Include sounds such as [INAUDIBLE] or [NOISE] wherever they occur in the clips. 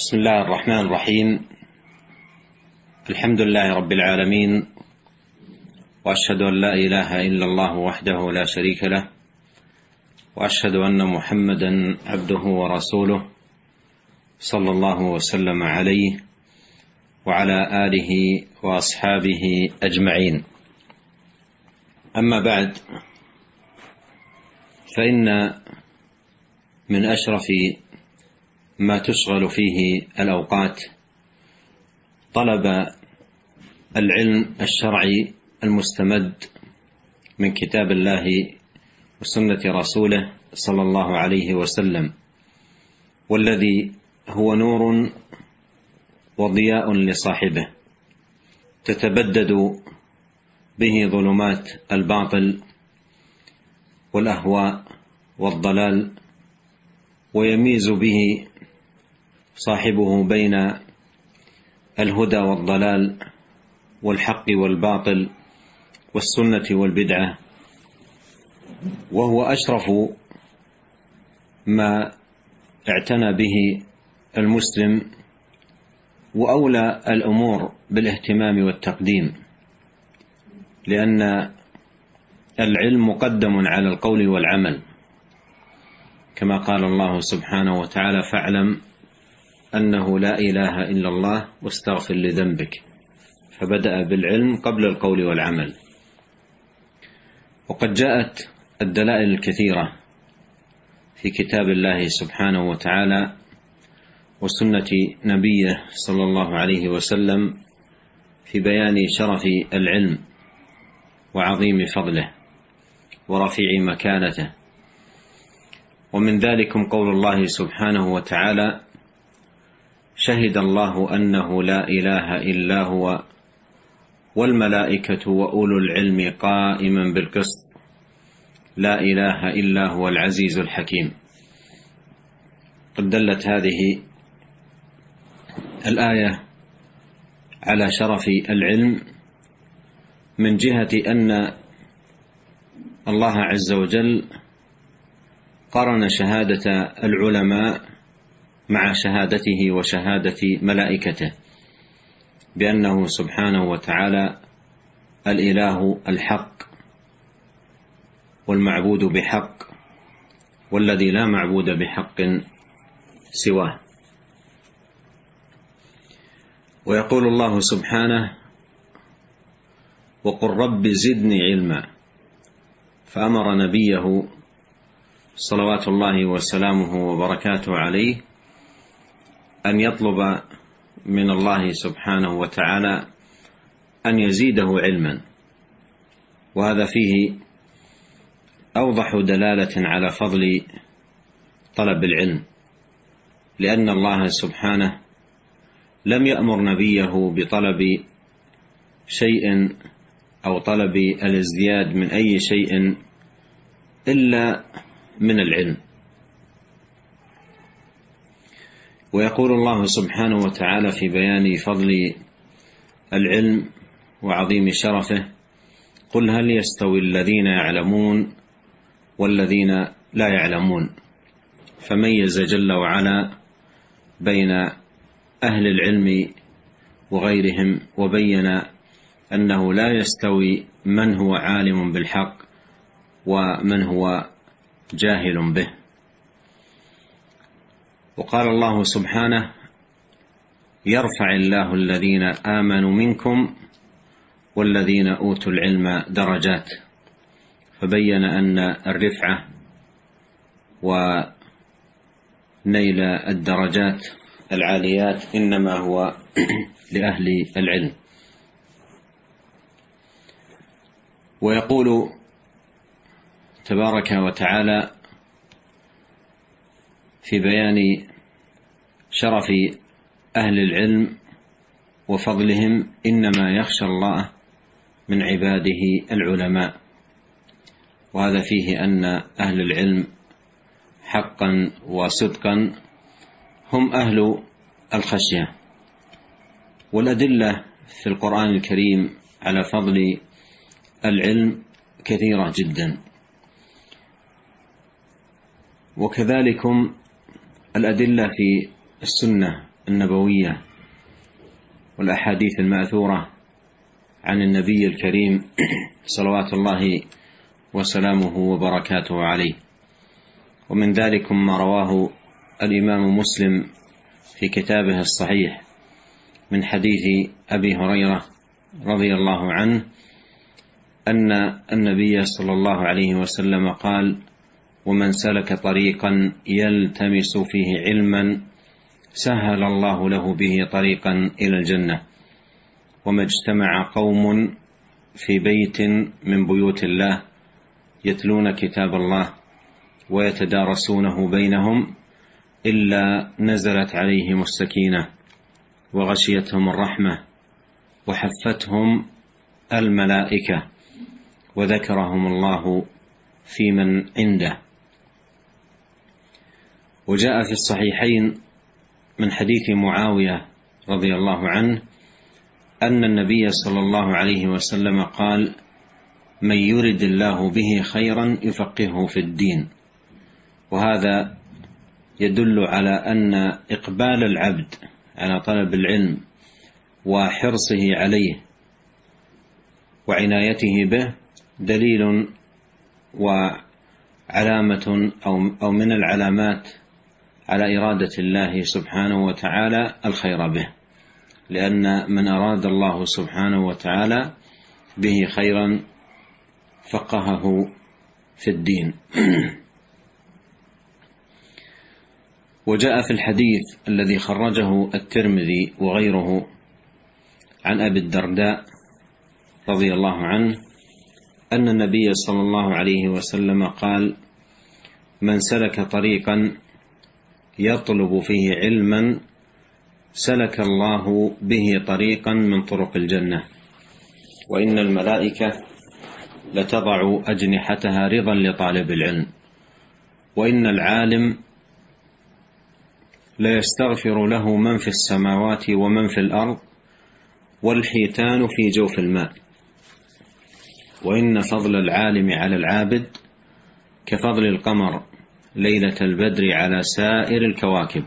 بسم الله الرحمن الرحيم. الحمد لله رب العالمين وأشهد أن لا إله إلا الله وحده لا شريك له وأشهد أن محمدا عبده ورسوله صلى الله وسلم عليه وعلى آله وأصحابه أجمعين. أما بعد فإن من أشرف ما تشغل فيه الأوقات طلب العلم الشرعي المستمد من كتاب الله وسنة رسوله صلى الله عليه وسلم والذي هو نور وضياء لصاحبه تتبدد به ظلمات الباطل والأهواء والضلال ويميز به صاحبه بين الهدى والضلال والحق والباطل والسنة والبدعة وهو أشرف ما اعتنى به المسلم وأولى الأمور بالاهتمام والتقديم لأن العلم مقدم على القول والعمل كما قال الله سبحانه وتعالى فاعلم أنه لا إله إلا الله واستغفر لذنبك. فبدأ بالعلم قبل القول والعمل. وقد جاءت الدلائل الكثيرة في كتاب الله سبحانه وتعالى وسنة نبيه صلى الله عليه وسلم في بيان شرف العلم وعظيم فضله ورفيع مكانته. ومن ذلكم قول الله سبحانه وتعالى شهد الله أنه لا إله إلا هو والملائكة وأولو العلم قائما بالقسط. لا إله إلا هو العزيز الحكيم. قد دلت هذه الآية على شرف العلم من جهة أن الله عز وجل قرن شهادة العلماء مع شهادته وشهادة ملائكته بأنه سبحانه وتعالى الإله الحق والمعبود بحق والذي لا معبود بحق سواه. ويقول الله سبحانه وقل رب زدني علما فأمر نبيه صلوات الله وسلامه وبركاته عليه أن يطلب من الله سبحانه وتعالى أن يزيده علما. وهذا فيه أوضح دلالة على فضل طلب العلم لأن الله سبحانه لم يأمر نبيه بطلب شيء أو طلب الازدياد من أي شيء إلا من العلم. ويقول الله سبحانه وتعالى في بيان فضل العلم وعظيم شرفه قل هل يستوي الذين يعلمون والذين لا يعلمون؟ فميز جل وعلا بين أهل العلم وغيرهم وبين أنه لا يستوي من هو عالم بالحق ومن هو جاهل به. وقال الله سبحانه يرفع الله الذين آمنوا منكم والذين أوتوا العلم درجات. فبين أن الرفعة ونيل الدرجات العاليات إنما هو [CLEARS THROAT] لأهل العلم. ويقول تبارك وتعالى في بيان شرف أهل العلم وفضلهم إنما يخشى الله من عباده العلماء. وهذا فيه أن أهل العلم حقا وصدقا هم أهل الخشية. والأدلة في القرآن الكريم على فضل العلم كثيرة جدا. وكذلكم الأدلة في السنة النبوية والأحاديث المأثورة عن النبي الكريم [CLEARS THROAT] صلوات الله وسلامه وبركاته عليه. ومن ذلك ما رواه الإمام مسلم في كتابه الصحيح من حديث أبي هريرة رضي الله عنه أن النبي صلى الله عليه وسلم قال ومن سلك طريقا يلتمس فيه علما سهل الله له به طريقا إلى الجنة. وما اجتمع قوم في بيت من بيوت الله يتلون كتاب الله ويتدارسونه بينهم إلا نزلت عليهم السكينة وغشيتهم الرحمة وحفتهم الملائكة وذكرهم الله في من عنده. وجاء في الصحيحين من حديث معاوية رضي الله عنه أن النبي صلى الله عليه وسلم قال من يرد الله به خيرا يفقهه في الدين وهذا يدل على أن إقبال العبد على طلب العلم وحرصه عليه وعنايته به دليل وعلامة أو من العلامات على إرادة الله سبحانه وتعالى الخير به. لأن من أراد الله سبحانه وتعالى به خيرا فقهه في الدين. [CLEARS THROAT] وجاء في الحديث الذي خرجه الترمذي وغيره عن أبي الدرداء رضي الله عنه أن النبي صلى الله عليه وسلم قال من سلك طريقا يطلب فيه علما سلك الله به طريقا من طرق الجنة. وإن الملائكة لتضع أجنحتها رضا لطالب العلم. وإن العالم ليستغفر له من في السماوات ومن في الأرض والحيتان في جوف الماء. وإن فضل العالم على العابد كفضل القمر ليلة البدر على سائر الكواكب.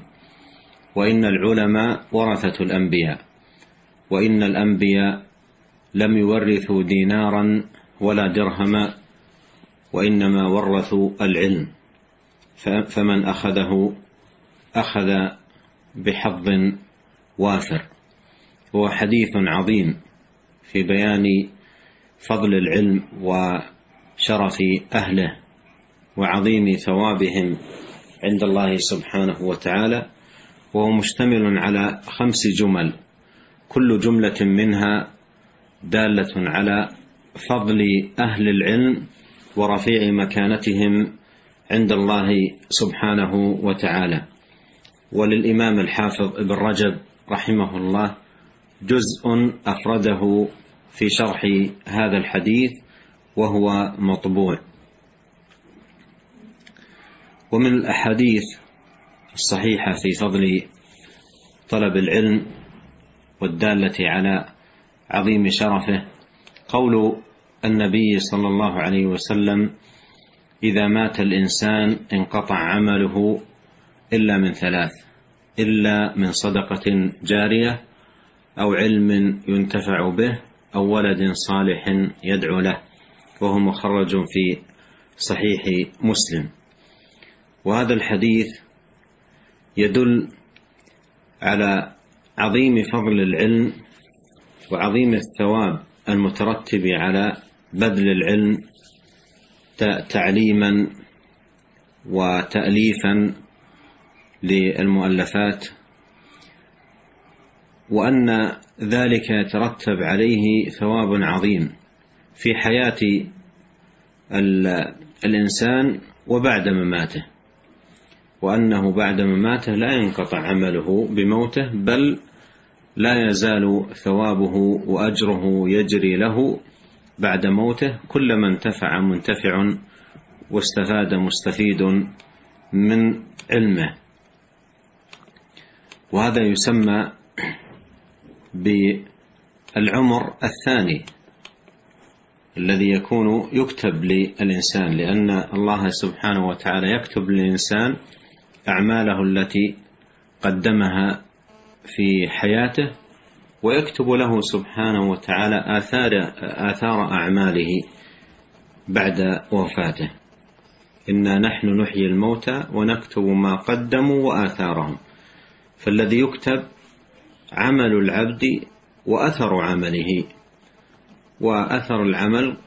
وإن العلماء ورثة الأنبياء. وإن الأنبياء لم يورثوا دينارا ولا درهما. وإنما ورثوا العلم. فمن أخذه أخذ بحظ وافر. هو حديث عظيم في بيان فضل العلم وشرف أهله. وعظيم ثوابهم عند الله سبحانه وتعالى وهو مشتمل على خمس جمل كل جملة منها دالة على فضل أهل العلم ورفيع مكانتهم عند الله سبحانه وتعالى. وللإمام الحافظ ابن رجب رحمه الله جزء أفرده في شرح هذا الحديث وهو مطبوع. ومن الأحاديث الصحيحة في فضل طلب العلم والدالة على عظيم شرفه قول النبي صلى الله عليه وسلم إذا مات الإنسان انقطع عمله إلا من ثلاث إلا من صدقة جارية أو علم ينتفع به أو ولد صالح يدعو له. وهو مخرج في صحيح مسلم. وهذا الحديث يدل على عظيم فضل العلم وعظيم الثواب المترتب على بذل العلم تعليما وتأليفا للمؤلفات وأن ذلك يترتب عليه ثواب عظيم في حياة الإنسان وبعد مماته. وأنه بعد مماته لا ينقطع عمله بموته بل لا يزال ثوابه وأجره يجري له بعد موته. كلما انتفع منتفع واستفاد مستفيد من علمه. وهذا يسمى بالعمر الثاني الذي يكون يكتب للإنسان لأن الله سبحانه وتعالى يكتب للإنسان أعماله التي قدمها في حياته ويكتب له سبحانه وتعالى آثار آثار أعماله بعد وفاته. إنا نحن نحيي الموتى ونكتب ما قدموا وآثارهم. فالذي يكتب عمل العبد وأثر عمله وأثر العمل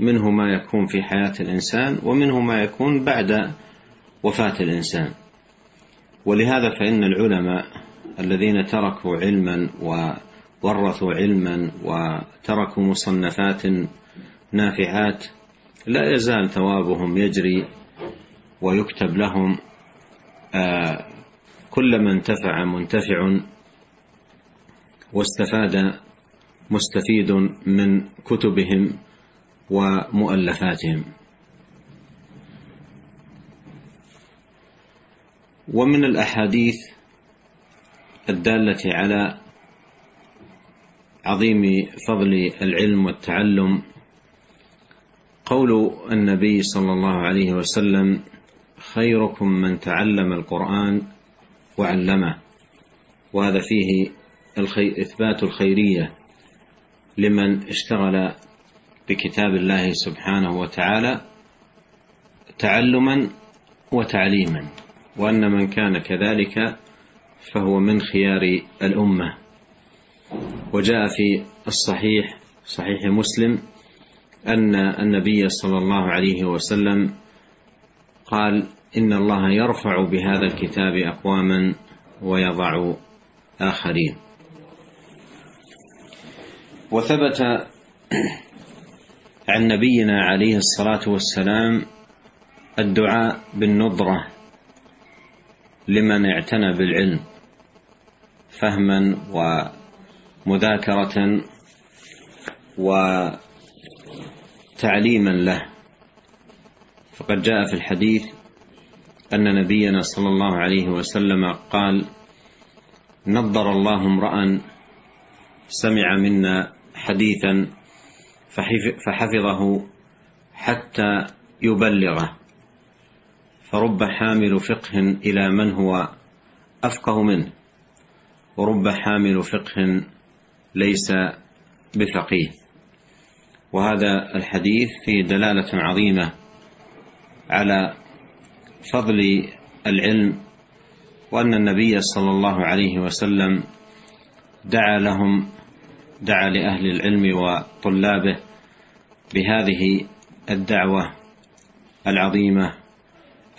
منه ما يكون في حياة الإنسان ومنه ما يكون بعد وفاة الإنسان. ولهذا فإن العلماء الذين تركوا علما وورثوا علما وتركوا مصنفات نافعات لا يزال ثوابهم يجري ويكتب لهم آه، كل من انتفع منتفع واستفاد مستفيد من كتبهم ومؤلفاتهم. ومن الأحاديث الدالة على عظيم فضل العلم والتعلم قول النبي صلى الله عليه وسلم خيركم من تعلم القرآن وعلمه وهذا فيه. إثبات الخيرية لمن اشتغل بكتاب الله سبحانه وتعالى تعلما وتعليما وأن من كان كذلك فهو من خيار الأمة. وجاء في الصحيح صحيح مسلم أن النبي صلى الله عليه وسلم قال إن الله يرفع بهذا الكتاب أقواما ويضع آخرين. وثبت عن نبينا عليه الصلاة والسلام الدعاء بالنضرة لمن اعتنى بالعلم فهما ومذاكرة وتعليما له. فقد جاء في الحديث أن نبينا صلى الله عليه وسلم قال نضر الله امرأ سمع منا حديثا فحفظه حتى يبلغه. فرب حامل فقه إلى من هو أفقه منه. ورب حامل فقه ليس بفقيه. وهذا الحديث فيه دلالة عظيمة على فضل العلم وأن النبي صلى الله عليه وسلم دعا لهم دعا لأهل العلم وطلابه بهذه الدعوة العظيمة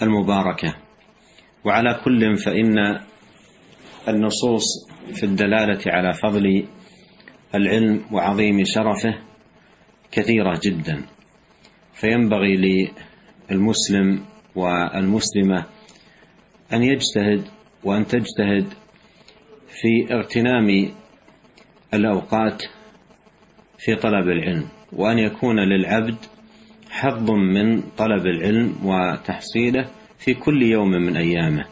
المباركة. وعلى كل فإن النصوص في الدلالة على فضل العلم وعظيم شرفه كثيرة جدا. فينبغي للمسلم والمسلمة أن يجتهد وأن تجتهد في اغتنام الأوقات في طلب العلم وأن يكون للعبد حظ من طلب العلم وتحصيله في كل يوم من أيامه.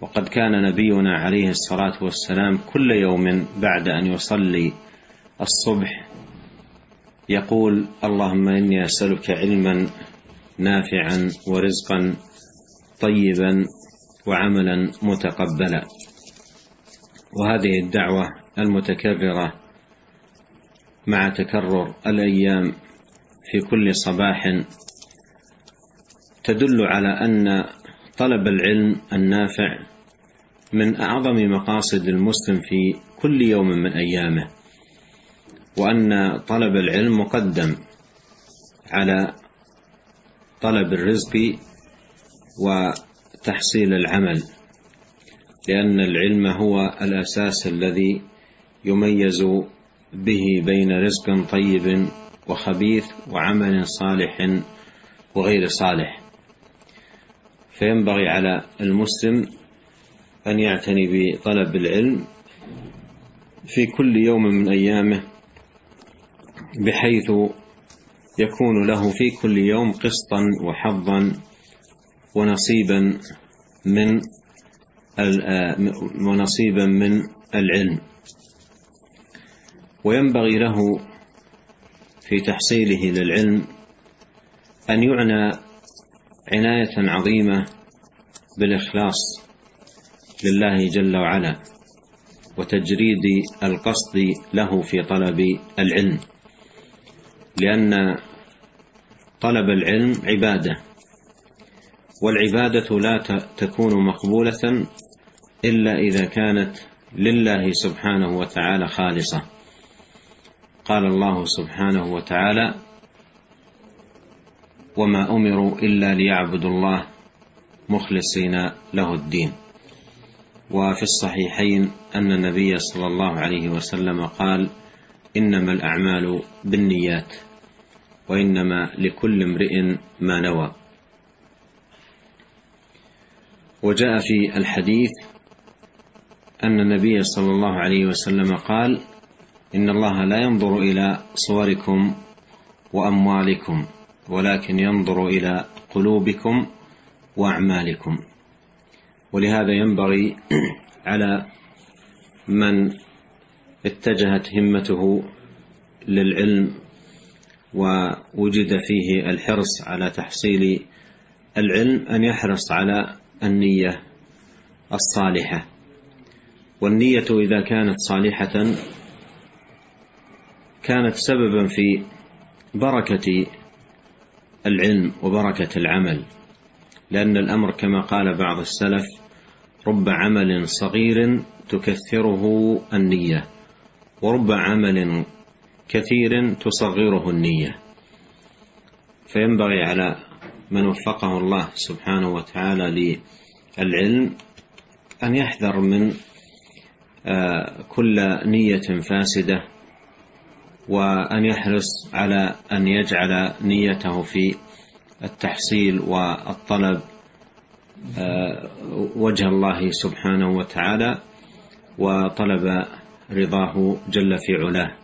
وقد كان نبينا عليه الصلاة والسلام كل يوم بعد أن يصلي الصبح يقول اللهم إني أسألك علما نافعا ورزقا طيبا وعملا متقبلا. وهذه الدعوة المتكررة مع تكرر الأيام في كل صباح تدل على أن طلب العلم النافع من أعظم مقاصد المسلم في كل يوم من أيامه وأن طلب العلم مقدم على طلب الرزق وتحصيل العمل لأن العلم هو الأساس الذي يميز به بين رزق طيب وخبيث وعمل صالح وغير صالح. فينبغي على المسلم أن يعتني بطلب العلم في كل يوم من أيامه بحيث يكون له في كل يوم قسطا وحظا ونصيبا من ونصيبا من العلم. وينبغي له في تحصيله للعلم أن يعنى عناية عظيمة بالإخلاص لله جل وعلا وتجريد القصد له في طلب العلم لأن طلب العلم عبادة والعبادة لا تكون مقبولة إلا إذا كانت لله سبحانه وتعالى خالصة. قال الله سبحانه وتعالى وما أمروا إلا ليعبدوا الله مخلصين له الدين. وفي الصحيحين أن النبي صلى الله عليه وسلم قال إنما الأعمال بالنيات وإنما لكل امرئ ما نوى. وجاء في الحديث أن النبي صلى الله عليه وسلم قال إن الله لا ينظر إلى صوركم وأموالكم ولكن ينظر إلى قلوبكم وأعمالكم. ولهذا ينبغي على من اتجهت همته للعلم ووجد فيه الحرص على تحصيل العلم أن يحرص على النية الصالحة. والنية إذا كانت صالحة كانت سببا في بركة العلم وبركة العمل لأن الأمر كما قال بعض السلف رب عمل صغير تكثره النية ورب عمل كثير تصغره النية. فينبغي على من وفقه الله سبحانه وتعالى للعلم أن يحذر من آه، كل نية فاسدة وأن يحرص على أن يجعل نيته في التحصيل والطلب آه، وجه الله سبحانه وتعالى وطلب رضاه جل في علاه.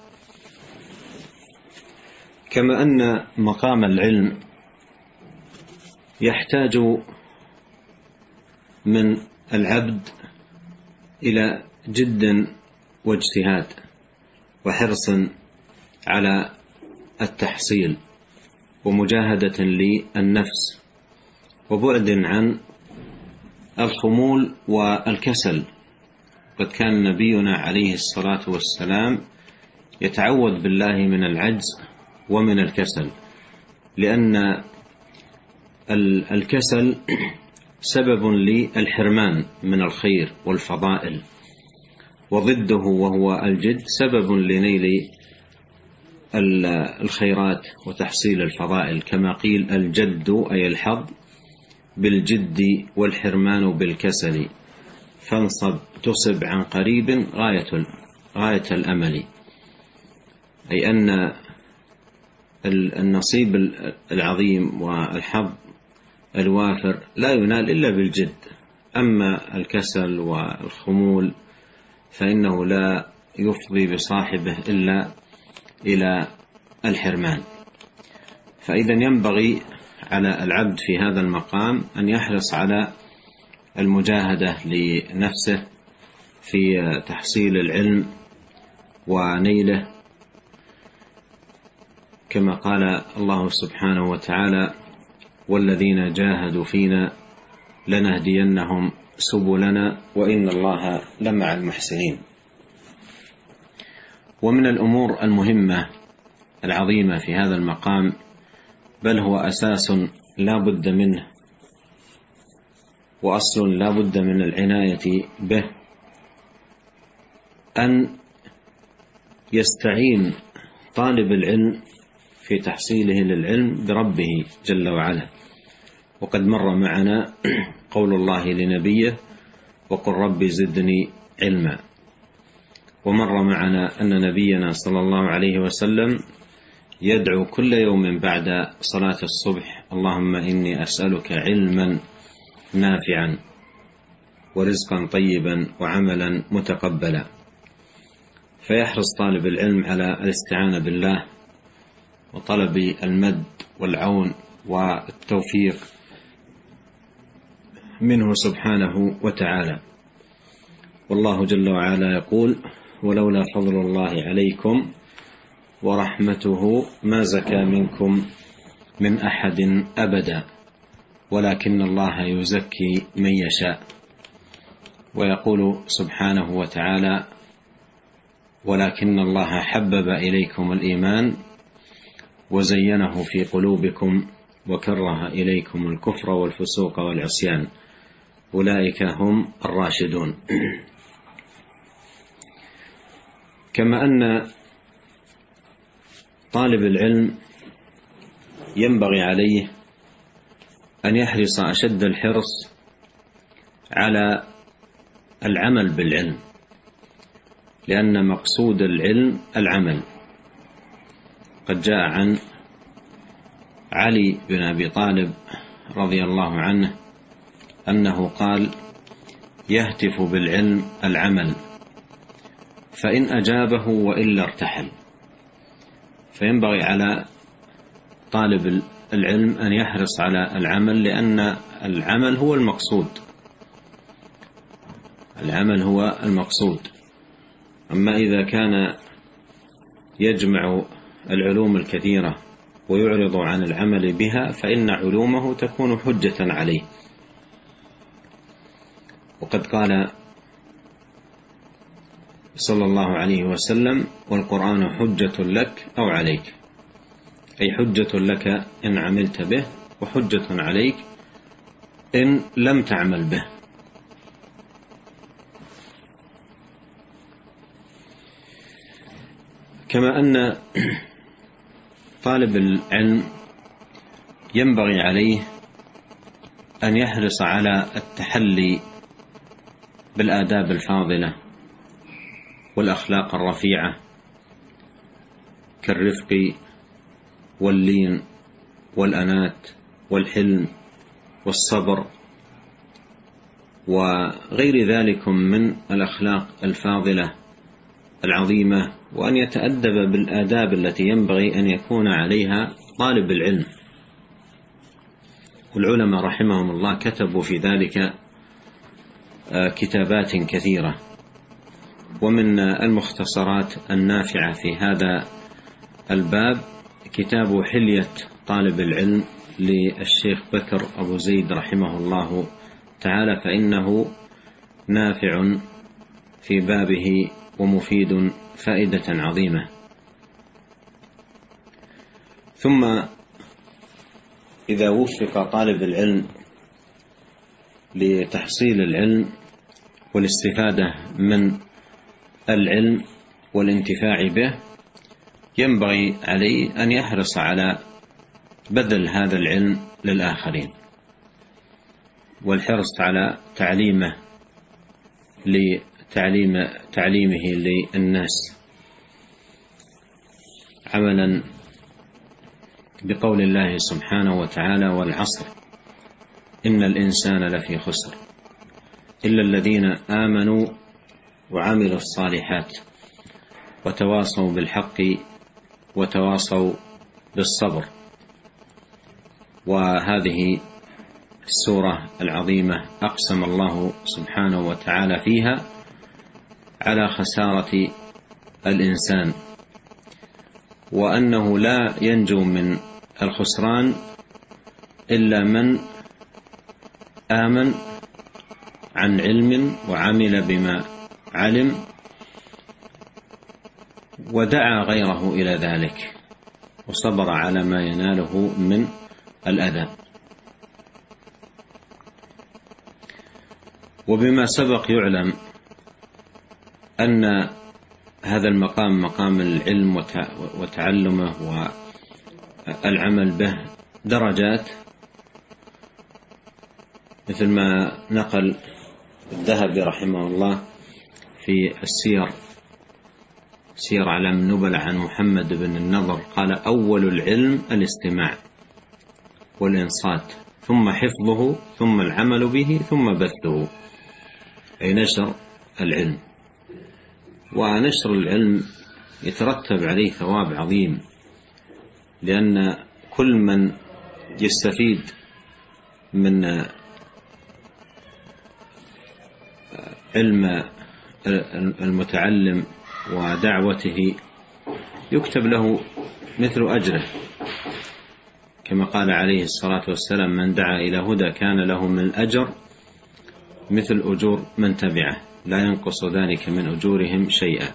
كما أن مقام العلم يحتاج من العبد إلى جد واجتهاد وحرص على التحصيل ومجاهدة للنفس وبعد عن الخمول والكسل. قد كان نبينا عليه الصلاة والسلام يتعوذ بالله من العجز ومن الكسل لأن الكسل سبب للحرمان من الخير والفضائل وضده وهو الجد سبب لنيل الخيرات وتحصيل الفضائل كما قيل الجد أي الحظ بالجد والحرمان بالكسل. فانصب تصب عن قريب غاية غاية الأمل. أي أن النصيب العظيم والحظ الوافر لا ينال إلا بالجد. أما الكسل والخمول فإنه لا يفضي بصاحبه إلا إلى الحرمان. فإذا ينبغي على العبد في هذا المقام أن يحرص على المجاهدة لنفسه في تحصيل العلم ونيله. كما قال الله سبحانه وتعالى والذين جاهدوا فينا لنهدينهم سبلنا وإن الله لمع المحسنين. ومن الأمور المهمة العظيمة في هذا المقام بل هو أساس لا بد منه وأصل لا بد من العناية به أن يستعين طالب العلم في تحصيله للعلم بربه جل وعلا. وقد مر معنا قول الله لنبيه وقل رب زدني علما. ومر معنا أن نبينا صلى الله عليه وسلم يدعو كل يوم بعد صلاة الصبح اللهم إني أسألك علما نافعا ورزقا طيبا وعملا متقبلا. فيحرص طالب العلم على الاستعانة بالله وطلب المد والعون والتوفيق منه سبحانه وتعالى. والله جل وعلا يقول ولولا فضل الله عليكم ورحمته ما زكى منكم من أحد أبدا ولكن الله يزكي من يشاء. ويقول سبحانه وتعالى ولكن الله حبب إليكم الإيمان وزينه في قلوبكم وكره إليكم الكفر والفسوق والعصيان. أولئك هم الراشدون. [CLEARS THROAT] كما أن طالب العلم ينبغي عليه أن يحرص أشد الحرص على العمل بالعلم لأن مقصود العلم العمل. قد جاء عن علي بن أبي طالب رضي الله عنه أنه قال يهتف بالعلم العمل. فإن أجابه وإلا ارتحل. فينبغي على طالب العلم أن يحرص على العمل لأن العمل هو المقصود. العمل هو المقصود. أما إذا كان يجمع العلوم الكثيرة ويعرض عن العمل بها فإن علومه تكون حجة عليه. وقد قال صلى الله عليه وسلم والقرآن حجة لك أو عليك. أي حجة لك إن عملت به وحجة عليك إن لم تعمل به. كما أن طالب العلم ينبغي عليه أن يحرص على التحلي بالآداب الفاضلة. والأخلاق الرفيعة كالرفق واللين والأنات والحلم والصبر وغير ذلك من الأخلاق الفاضلة العظيمة وأن يتأدب بالآداب التي ينبغي أن يكون عليها طالب العلم. والعلماء رحمهم الله كتبوا في ذلك آه، كتابات كثيرة. ومن المختصرات النافعة في هذا الباب كتاب حلية طالب العلم للشيخ بكر أبو زيد رحمه الله تعالى فإنه نافع في بابه ومفيد فائدة عظيمة. ثم إذا وفق طالب العلم لتحصيل العلم والاستفادة من العلم والانتفاع به ينبغي عليه أن يحرص على بذل هذا العلم للآخرين والحرص على تعليمه لتعليم تعليمه للناس. عملا بقول الله سبحانه وتعالى والعصر إن الإنسان لفي خسر إلا الذين آمنوا وعملوا الصالحات وتواصوا بالحق وتواصوا بالصبر. وهذه السورة العظيمة أقسم الله سبحانه وتعالى فيها على خسارة الإنسان وأنه لا ينجو من الخسران إلا من آمن عن علم وعمل بما علم ودعا غيره إلى ذلك وصبر على ما يناله من الأذى. وبما سبق يعلم أن هذا المقام مقام العلم وتعلمه والعمل به درجات مثل ما نقل الذهبي رحمه الله في السير سير علم النبلة عن محمد بن النضر. قال أول العلم الاستماع والإنصات ثم حفظه ثم العمل به ثم بثه. أي نشر العلم. ونشر العلم يترتب عليه ثواب عظيم لأن كل من يستفيد من علم المتعلم ودعوته يكتب له مثل أجره. كما قال عليه الصلاة والسلام من دعا إلى هدى كان له من الأجر مثل أجور من تبعه لا ينقص ذلك من أجورهم شيئا.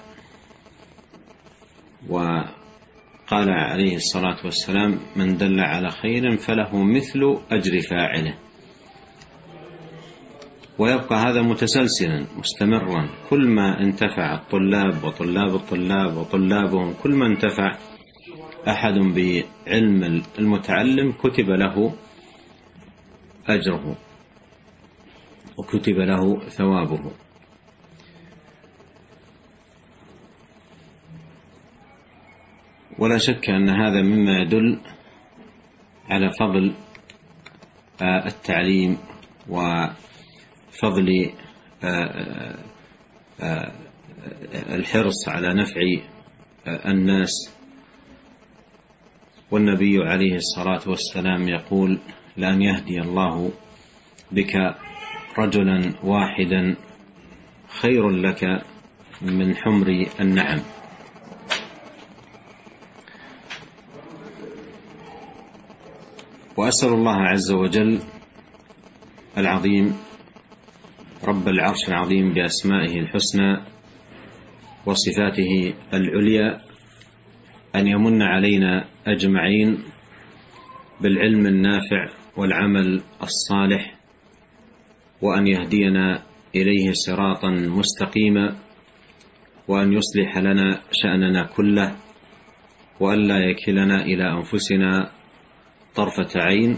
وقال عليه الصلاة والسلام من دل على خير فله مثل أجر فاعله. ويبقى هذا متسلسلا مستمرا. كل ما انتفع الطلاب وطلاب الطلاب وطلابهم كل ما انتفع أحد بعلم المتعلم كتب له أجره وكتب له ثوابه. ولا شك أن هذا مما يدل على فضل آه، التعليم وفضل آه، آه، الحرص على نفع الناس. والنبي عليه الصلاة والسلام يقول لأن يهدي الله بك رجلا واحدا خير لك من حمر النعم. وأسأل الله عز وجل العظيم رب العرش العظيم بأسمائه الحسنى وصفاته العليا أن يمن علينا أجمعين بالعلم النافع والعمل الصالح وأن يهدينا إليه صراطا مستقيما وأن يصلح لنا شأننا كله وأن لا يكلنا إلى أنفسنا طرفة عين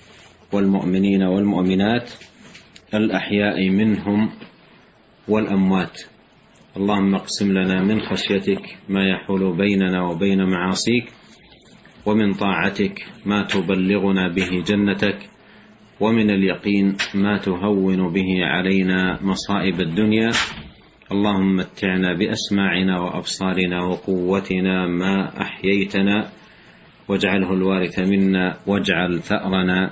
والمؤمنين والمؤمنات الأحياء منهم والأموات. اللهم اقسم لنا من خشيتك ما يحول بيننا وبين معاصيك ومن طاعتك ما تبلغنا به جنتك ومن اليقين ما تهون به علينا مصائب الدنيا. اللهم متعنا بأسماعنا وأبصارنا وقوتنا ما أحييتنا واجعله الوارث منا واجعل ثأرنا